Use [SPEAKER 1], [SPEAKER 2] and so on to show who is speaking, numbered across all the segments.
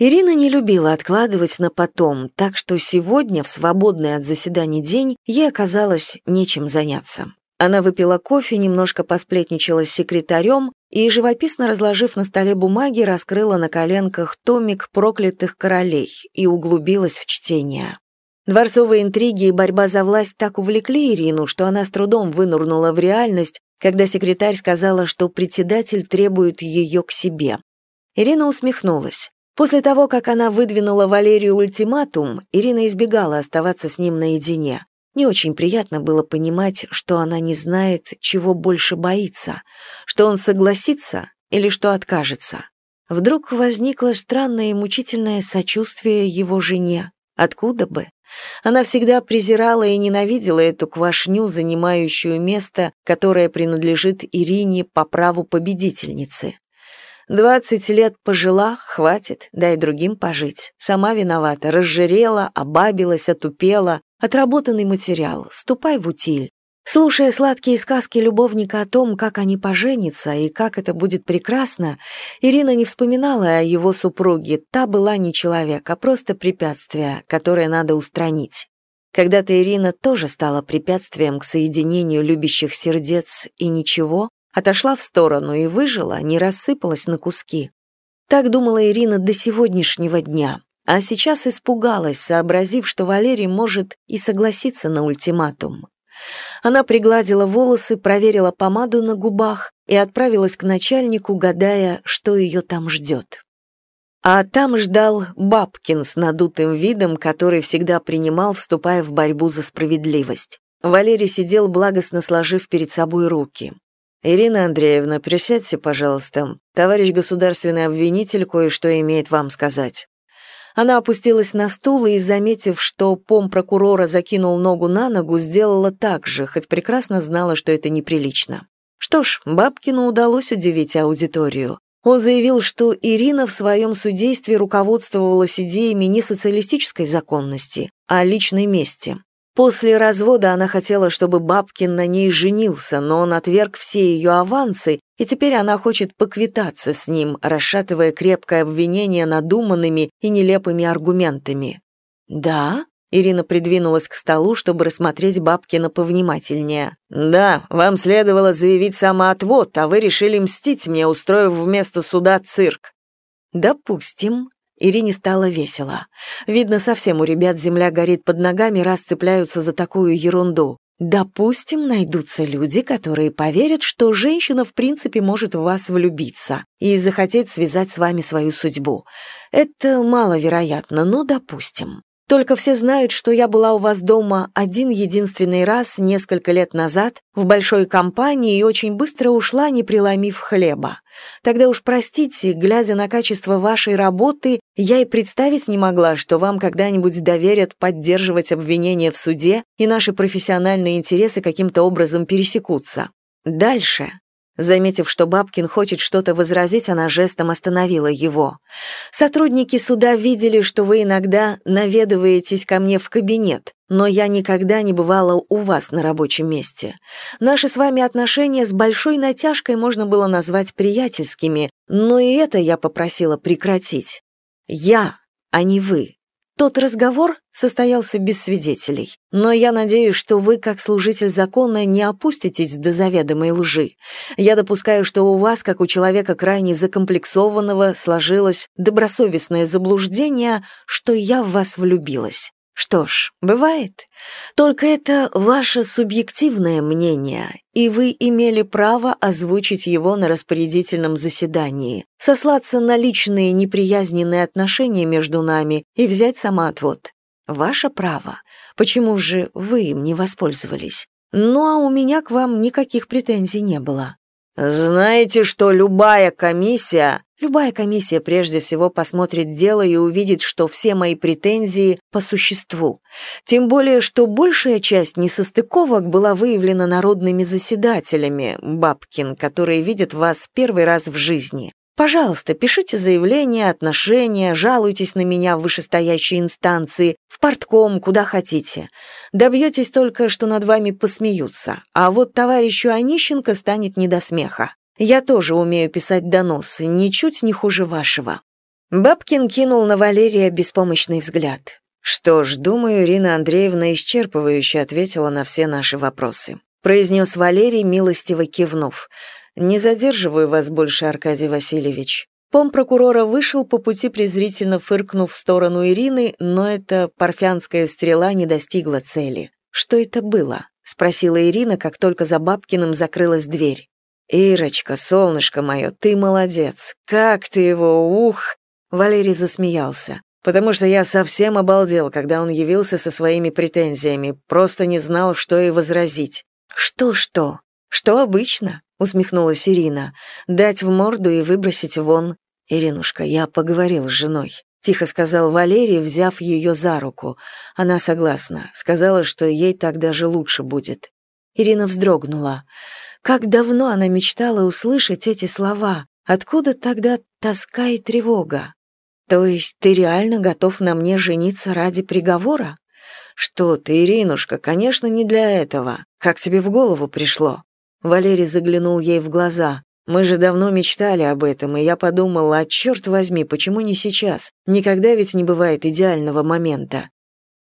[SPEAKER 1] Ирина не любила откладывать на потом, так что сегодня, в свободный от заседаний день, ей оказалось нечем заняться. Она выпила кофе, немножко посплетничала с секретарем и, живописно разложив на столе бумаги, раскрыла на коленках томик проклятых королей и углубилась в чтение. Дворцовые интриги и борьба за власть так увлекли Ирину, что она с трудом вынурнула в реальность, когда секретарь сказала, что председатель требует ее к себе. Ирина усмехнулась. После того, как она выдвинула Валерию ультиматум, Ирина избегала оставаться с ним наедине. Не очень приятно было понимать, что она не знает, чего больше боится, что он согласится или что откажется. Вдруг возникло странное и мучительное сочувствие его жене. Откуда бы? Она всегда презирала и ненавидела эту квашню, занимающую место, которое принадлежит Ирине по праву победительницы. Двадцать лет пожила, хватит, дай другим пожить. Сама виновата, разжирела, обабилась, отупела. Отработанный материал, ступай в утиль. Слушая сладкие сказки любовника о том, как они поженятся и как это будет прекрасно, Ирина не вспоминала о его супруге, та была не человек, а просто препятствие, которое надо устранить. Когда-то Ирина тоже стала препятствием к соединению любящих сердец, и ничего, отошла в сторону и выжила, не рассыпалась на куски. Так думала Ирина до сегодняшнего дня, а сейчас испугалась, сообразив, что Валерий может и согласиться на ультиматум. Она пригладила волосы, проверила помаду на губах и отправилась к начальнику, гадая, что ее там ждет. А там ждал Бабкин с надутым видом, который всегда принимал, вступая в борьбу за справедливость. Валерий сидел, благостно сложив перед собой руки. «Ирина Андреевна, присядьте, пожалуйста. Товарищ государственный обвинитель кое-что имеет вам сказать». Она опустилась на стул и, заметив, что пом прокурора закинул ногу на ногу, сделала так же, хоть прекрасно знала, что это неприлично. Что ж, Бабкину удалось удивить аудиторию. Он заявил, что Ирина в своем судействе руководствовалась идеями не социалистической законности, а личной мести. После развода она хотела, чтобы Бабкин на ней женился, но он отверг все ее авансы, и теперь она хочет поквитаться с ним, расшатывая крепкое обвинение надуманными и нелепыми аргументами. «Да?» — Ирина придвинулась к столу, чтобы рассмотреть Бабкина повнимательнее. «Да, вам следовало заявить самоотвод, а вы решили мстить мне, устроив вместо суда цирк». «Допустим», Ирине стало весело. Видно, совсем у ребят земля горит под ногами, раз цепляются за такую ерунду. Допустим, найдутся люди, которые поверят, что женщина в принципе может в вас влюбиться и захотеть связать с вами свою судьбу. Это маловероятно, но допустим. Только все знают, что я была у вас дома один единственный раз несколько лет назад в большой компании и очень быстро ушла, не преломив хлеба. Тогда уж простите, глядя на качество вашей работы, я и представить не могла, что вам когда-нибудь доверят поддерживать обвинения в суде и наши профессиональные интересы каким-то образом пересекутся. Дальше. Заметив, что Бабкин хочет что-то возразить, она жестом остановила его. «Сотрудники суда видели, что вы иногда наведываетесь ко мне в кабинет, но я никогда не бывала у вас на рабочем месте. Наши с вами отношения с большой натяжкой можно было назвать приятельскими, но и это я попросила прекратить. Я, а не вы. Тот разговор состоялся без свидетелей, но я надеюсь, что вы, как служитель закона, не опуститесь до заведомой лжи. Я допускаю, что у вас, как у человека крайне закомплексованного, сложилось добросовестное заблуждение, что я в вас влюбилась. Что ж, бывает. Только это ваше субъективное мнение, и вы имели право озвучить его на распорядительном заседании, сослаться на личные неприязненные отношения между нами и взять самоотвод. Ваше право. Почему же вы им не воспользовались? Ну а у меня к вам никаких претензий не было. Знаете, что любая комиссия Любая комиссия прежде всего посмотрит дело и увидит, что все мои претензии по существу. Тем более, что большая часть несостыковок была выявлена народными заседателями, Бабкин, которые видят вас первый раз в жизни. Пожалуйста, пишите заявления, отношения, жалуйтесь на меня в вышестоящей инстанции, в портком, куда хотите. Добьетесь только, что над вами посмеются, а вот товарищу Онищенко станет не до смеха. Я тоже умею писать доносы, ничуть не хуже вашего». Бабкин кинул на Валерия беспомощный взгляд. «Что ж, думаю, Ирина Андреевна исчерпывающе ответила на все наши вопросы», произнес Валерий, милостиво кивнув. «Не задерживаю вас больше, Аркадий Васильевич». Пом прокурора вышел по пути, презрительно фыркнув в сторону Ирины, но эта парфянская стрела не достигла цели. «Что это было?» — спросила Ирина, как только за Бабкиным закрылась дверь. «Ирочка, солнышко мое, ты молодец! Как ты его, ух!» Валерий засмеялся. «Потому что я совсем обалдел, когда он явился со своими претензиями, просто не знал, что и возразить». «Что-что? Что обычно?» — усмехнулась Ирина. «Дать в морду и выбросить вон». «Иринушка, я поговорил с женой», — тихо сказал Валерий, взяв ее за руку. Она согласна, сказала, что ей так даже лучше будет. Ирина вздрогнула. Как давно она мечтала услышать эти слова. Откуда тогда тоска и тревога? То есть ты реально готов на мне жениться ради приговора? Что ты, Иринушка, конечно, не для этого. Как тебе в голову пришло? Валерий заглянул ей в глаза. Мы же давно мечтали об этом, и я подумала, а черт возьми, почему не сейчас? Никогда ведь не бывает идеального момента.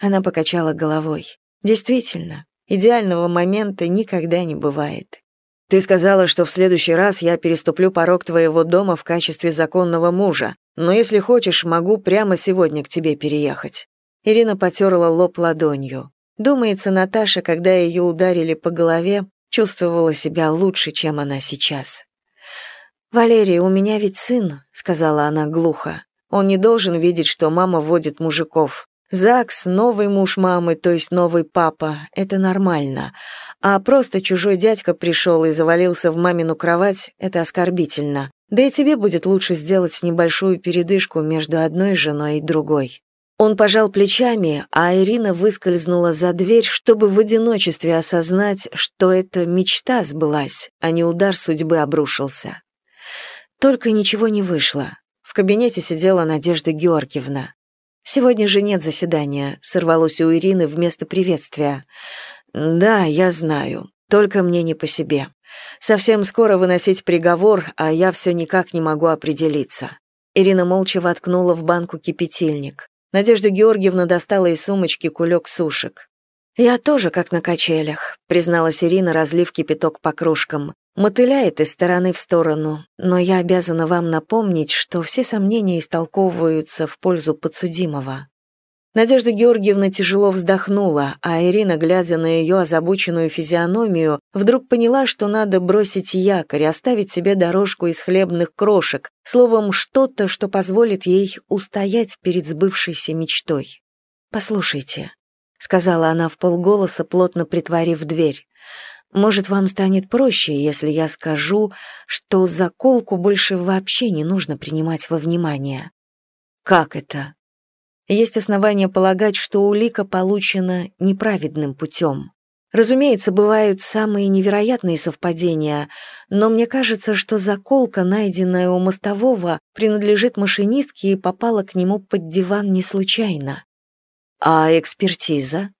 [SPEAKER 1] Она покачала головой. Действительно, идеального момента никогда не бывает. Ты сказала, что в следующий раз я переступлю порог твоего дома в качестве законного мужа, но если хочешь, могу прямо сегодня к тебе переехать». Ирина потерла лоб ладонью. Думается, Наташа, когда ее ударили по голове, чувствовала себя лучше, чем она сейчас. «Валерий, у меня ведь сын», — сказала она глухо. «Он не должен видеть, что мама водит мужиков. ЗАГС, новый муж мамы, то есть новый папа, это нормально. А просто чужой дядька пришел и завалился в мамину кровать, это оскорбительно. Да и тебе будет лучше сделать небольшую передышку между одной женой и другой. Он пожал плечами, а Ирина выскользнула за дверь, чтобы в одиночестве осознать, что эта мечта сбылась, а не удар судьбы обрушился. Только ничего не вышло. В кабинете сидела Надежда Георгиевна. «Сегодня же нет заседания», — сорвалось у Ирины вместо приветствия. «Да, я знаю. Только мне не по себе. Совсем скоро выносить приговор, а я все никак не могу определиться». Ирина молча воткнула в банку кипятильник. Надежда Георгиевна достала из сумочки кулек сушек. «Я тоже как на качелях», — призналась Ирина, разлив кипяток по кружкам мотыляет из стороны в сторону, но я обязана вам напомнить, что все сомнения истолковываются в пользу подсудимого. Надежда Георгиевна тяжело вздохнула, а Ирина, глядя на ее озабоченную физиономию, вдруг поняла, что надо бросить якорь, оставить себе дорожку из хлебных крошек, словом, что-то, что позволит ей устоять перед сбывшейся мечтой. «Послушайте», — сказала она в полголоса, плотно притворив дверь, может, вам станет проще, если я скажу, что заколку больше вообще не нужно принимать во внимание. Как это? Есть основания полагать, что улика получена неправедным путем. Разумеется, бывают самые невероятные совпадения, но мне кажется, что заколка, найденная у мостового, принадлежит машинистке и попала к нему под диван не случайно. А экспертиза?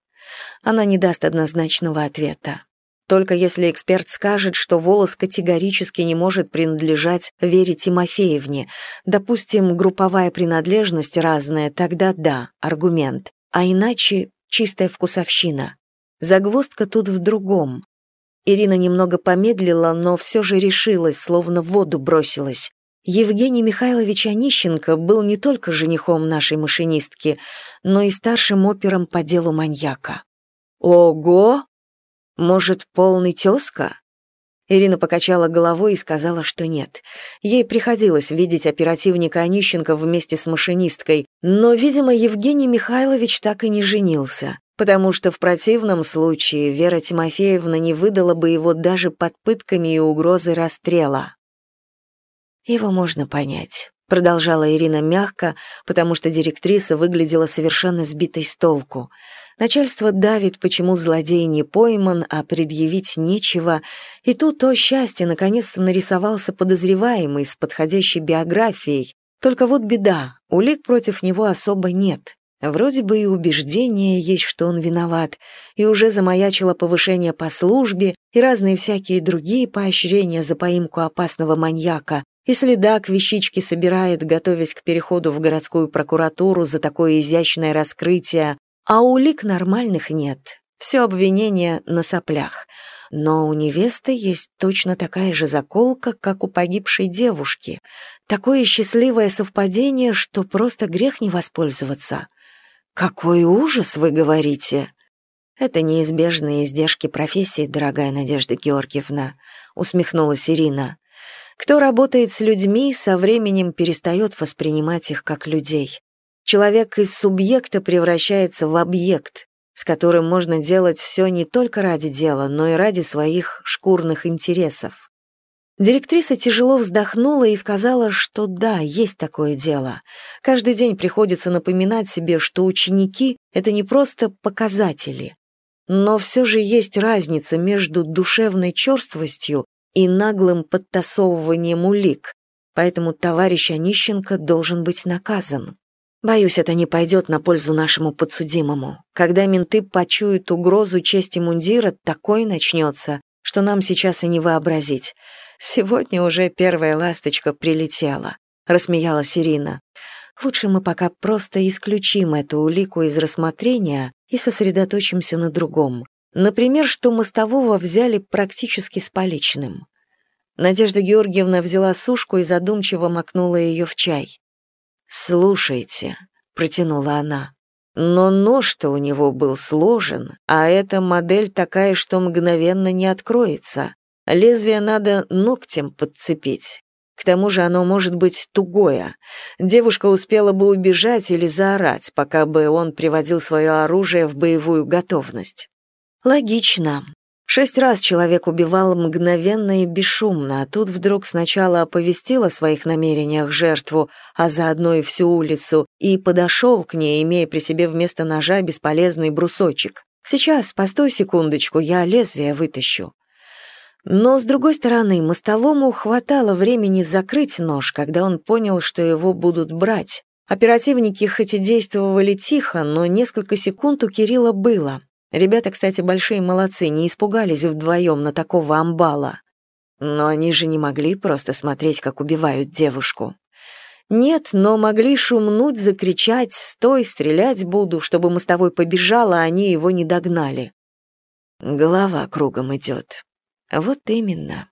[SPEAKER 1] Она не даст однозначного ответа. Только если эксперт скажет, что волос категорически не может принадлежать Вере Тимофеевне, допустим, групповая принадлежность разная, тогда да, аргумент, а иначе чистая вкусовщина. Загвоздка тут в другом. Ирина немного помедлила, но все же решилась, словно в воду бросилась. Евгений Михайлович Онищенко был не только женихом нашей машинистки, но и старшим опером по делу маньяка. «Ого!» Может, полный тезка? Ирина покачала головой и сказала, что нет. Ей приходилось видеть оперативника Онищенко вместе с машинисткой, но, видимо, Евгений Михайлович так и не женился, потому что в противном случае Вера Тимофеевна не выдала бы его даже под пытками и угрозой расстрела. Его можно понять продолжала Ирина мягко, потому что директриса выглядела совершенно сбитой с толку. Начальство давит, почему злодей не пойман, а предъявить нечего, и тут то счастье наконец-то нарисовался подозреваемый с подходящей биографией. Только вот беда, улик против него особо нет. Вроде бы и убеждение есть, что он виноват, и уже замаячило повышение по службе и разные всякие другие поощрения за поимку опасного маньяка, И следак вещички собирает, готовясь к переходу в городскую прокуратуру за такое изящное раскрытие, а улик нормальных нет. Все обвинение на соплях. Но у невесты есть точно такая же заколка, как у погибшей девушки. Такое счастливое совпадение, что просто грех не воспользоваться. «Какой ужас, вы говорите!» «Это неизбежные издержки профессии, дорогая Надежда Георгиевна», — усмехнулась Ирина. «Кто работает с людьми, со временем перестает воспринимать их как людей. Человек из субъекта превращается в объект, с которым можно делать все не только ради дела, но и ради своих шкурных интересов. Директриса тяжело вздохнула и сказала, что да, есть такое дело. Каждый день приходится напоминать себе, что ученики — это не просто показатели. Но все же есть разница между душевной черствостью и наглым подтасовыванием улик, поэтому товарищ Онищенко должен быть наказан. Боюсь, это не пойдет на пользу нашему подсудимому. Когда менты почуют угрозу чести мундира, такое начнется, что нам сейчас и не вообразить. Сегодня уже первая ласточка прилетела, рассмеялась Ирина. Лучше мы пока просто исключим эту улику из рассмотрения и сосредоточимся на другом. Например, что мостового взяли практически с поличным. Надежда Георгиевна взяла сушку и задумчиво макнула ее в чай. «Слушайте», — протянула она, — «но нож-то у него был сложен, а эта модель такая, что мгновенно не откроется. Лезвие надо ногтем подцепить. К тому же оно может быть тугое. Девушка успела бы убежать или заорать, пока бы он приводил свое оружие в боевую готовность». «Логично», Шесть раз человек убивал мгновенно и бесшумно, а тут вдруг сначала оповестил о своих намерениях жертву, а заодно и всю улицу, и подошел к ней, имея при себе вместо ножа бесполезный брусочек. «Сейчас, постой секундочку, я лезвие вытащу». Но, с другой стороны, мостовому хватало времени закрыть нож, когда он понял, что его будут брать. Оперативники хоть и действовали тихо, но несколько секунд у Кирилла было. Ребята, кстати, большие молодцы, не испугались вдвоем на такого амбала. Но они же не могли просто смотреть, как убивают девушку. Нет, но могли шумнуть, закричать «Стой, стрелять буду», чтобы мостовой побежал, а они его не догнали. Голова кругом идет. Вот именно.